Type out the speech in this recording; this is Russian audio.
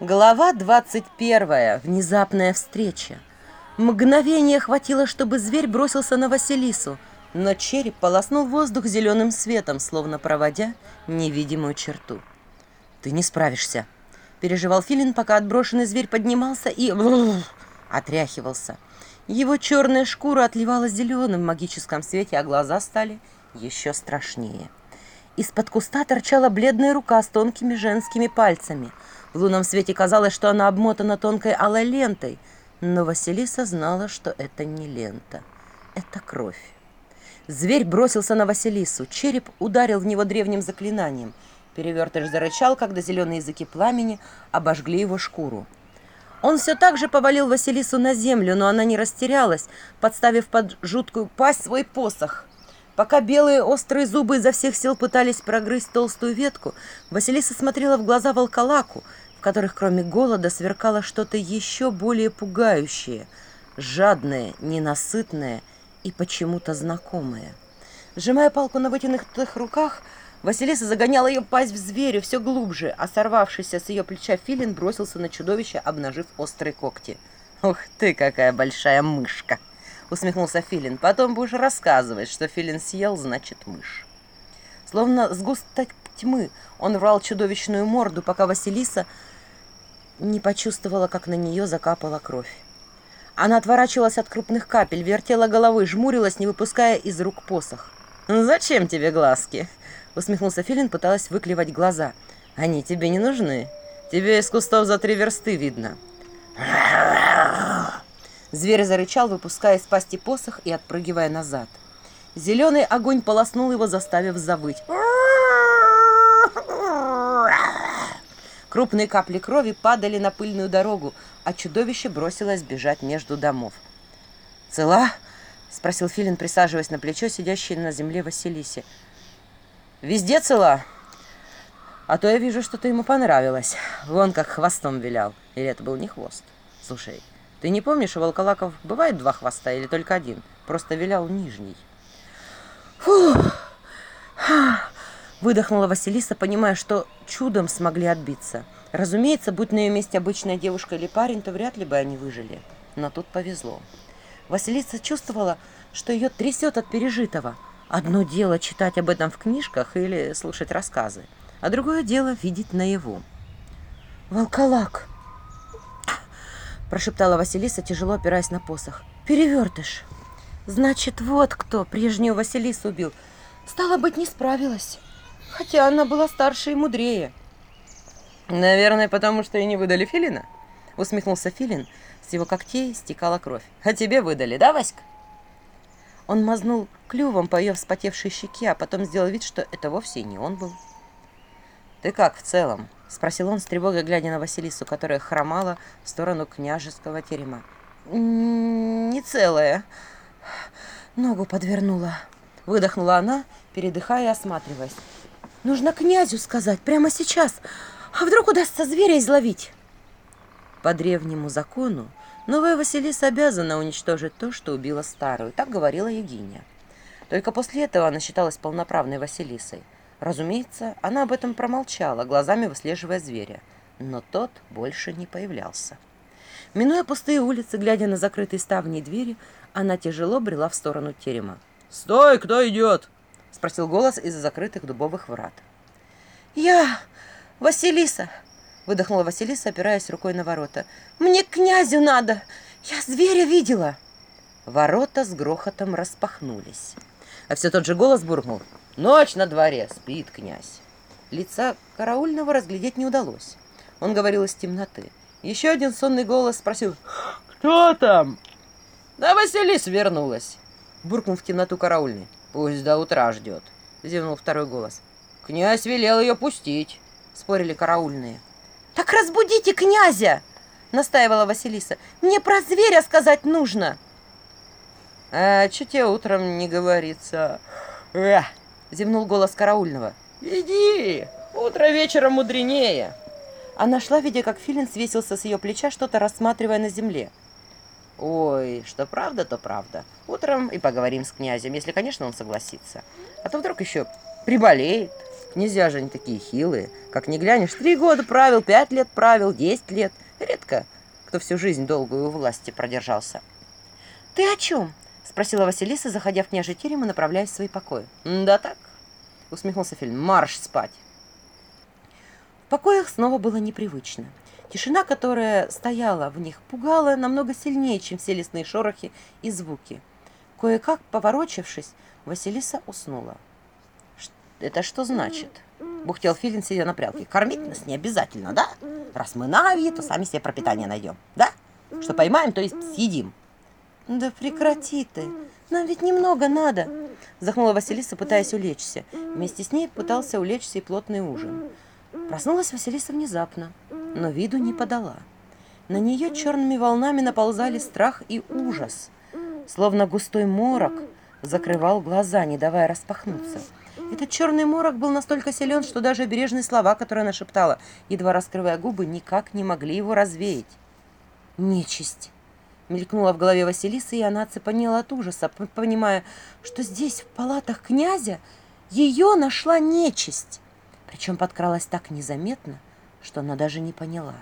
Глава 21. Внезапная встреча. Мгновение хватило, чтобы зверь бросился на Василису, но череп полоснул воздух зеленым светом, словно проводя невидимую черту. «Ты не справишься», — переживал Филин, пока отброшенный зверь поднимался и отряхивался. Его черная шкура отливала зеленым в магическом свете, а глаза стали еще страшнее. Из-под куста торчала бледная рука с тонкими женскими пальцами. В лунном свете казалось, что она обмотана тонкой алой лентой, но Василиса знала, что это не лента, это кровь. Зверь бросился на Василису, череп ударил в него древним заклинанием. Перевертыш зарычал, когда зеленые языки пламени обожгли его шкуру. Он все так же повалил Василису на землю, но она не растерялась, подставив под жуткую пасть свой посох – Пока белые острые зубы изо всех сил пытались прогрызть толстую ветку, Василиса смотрела в глаза волколаку, в которых кроме голода сверкало что-то еще более пугающее, жадное, ненасытное и почему-то знакомое. Сжимая палку на вытянутых руках, Василиса загоняла ее пасть в зверю все глубже, а сорвавшийся с ее плеча филин бросился усмехнулся Филин. Потом будешь рассказывать, что Филин съел, значит, мышь. Словно сгусток тьмы он врал чудовищную морду, пока Василиса не почувствовала, как на нее закапала кровь. Она отворачивалась от крупных капель, вертела головой, жмурилась, не выпуская из рук посох. «Зачем тебе глазки?» — усмехнулся Филин, пыталась выклевать глаза. «Они тебе не нужны. Тебе из кустов за три версты видно». Зверь зарычал, выпуская из пасти посох и отпрыгивая назад. Зеленый огонь полоснул его, заставив завыть. Крупные капли крови падали на пыльную дорогу, а чудовище бросилось бежать между домов. «Цела?» — спросил Филин, присаживаясь на плечо, сидящей на земле Василисе. «Везде цела?» «А то я вижу, что ты ему понравилось. Вон как хвостом вилял. Или это был не хвост? Ты не помнишь, у волколаков бывает два хвоста или только один? Просто вилял нижний. Фух! Выдохнула Василиса, понимая, что чудом смогли отбиться. Разумеется, будь на ее месте обычная девушка или парень, то вряд ли бы они выжили. Но тут повезло. Василиса чувствовала, что ее трясет от пережитого. Одно дело читать об этом в книжках или слушать рассказы, а другое дело видеть наяву. «Волколак!» прошептала Василиса, тяжело опираясь на посох. «Перевертыш! Значит, вот кто прежнюю Василису убил. Стало быть, не справилась. Хотя она была старше и мудрее». «Наверное, потому что и не выдали Филина?» Усмехнулся Филин. С его когтей стекала кровь. «А тебе выдали, да, Васька?» Он мазнул клювом по ее вспотевшей щеке, а потом сделал вид, что это вовсе не он был. спросил он с тревогой, глядя на Василису, которая хромала в сторону княжеского терема. «Не целая. Ногу подвернула», — выдохнула она, передыхая и осматриваясь. «Нужно князю сказать прямо сейчас, а вдруг удастся зверя изловить?» По древнему закону новая Василиса обязана уничтожить то, что убила старую, так говорила Егиня. Только после этого она считалась полноправной Василисой — Разумеется, она об этом промолчала, глазами выслеживая зверя, но тот больше не появлялся. Минуя пустые улицы, глядя на закрытые ставни и двери, она тяжело брела в сторону терема. «Стой, кто идет?» — спросил голос из-за закрытых дубовых врат. «Я, Василиса!» — выдохнула Василиса, опираясь рукой на ворота. «Мне к князю надо! Я зверя видела!» Ворота с грохотом распахнулись. А все тот же голос буркнул. Ночь на дворе, спит князь. Лица караульного разглядеть не удалось. Он говорил из темноты. Еще один сонный голос спросил «Кто там?» «Да Василис вернулась!» Буркнул в темноту караульный. «Пусть до утра ждет», — зевнул второй голос. «Князь велел ее пустить», — спорили караульные. «Так разбудите князя!» — А э, тебе утром не говорится? Э, зевнул голос караульного. Иди, утро вечером мудренее. Она шла, видя, как Филин свесился с ее плеча, что-то рассматривая на земле. Ой, что правда, то правда. Утром и поговорим с князем, если, конечно, он согласится. А то вдруг еще приболеет. Князья же они такие хилые. Как не глянешь, три года правил, пять лет правил, десять лет. Редко кто всю жизнь долгую у власти продержался. «Ты о чем?» спросила Василиса, заходя в княжий терем и направляясь в свои покои. «Да так?» — усмехнулся Фильм. «Марш спать!» В покоях снова было непривычно. Тишина, которая стояла в них, пугала намного сильнее, чем все лесные шорохи и звуки. Кое-как, поворочившись, Василиса уснула. «Это что значит?» – бухтел Филин, сидя на прялке. «Кормить нас не обязательно, да? Раз мы на нави, то сами себе пропитание найдем, да? Что поймаем, то есть съедим». Да прекрати ты! Нам ведь немного надо!» Вздохнула Василиса, пытаясь улечься. Вместе с ней пытался улечься и плотный ужин. Проснулась Василиса внезапно, но виду не подала. На нее черными волнами наползали страх и ужас. Словно густой морок закрывал глаза, не давая распахнуться. Этот черный морок был настолько силен, что даже бережные слова, которые она шептала, едва раскрывая губы, никак не могли его развеять. «Нечисть! мелькнула в голове Василисы, и она оцепенела от ужаса, понимая, что здесь, в палатах князя, ее нашла нечисть. Причем подкралась так незаметно, что она даже не поняла.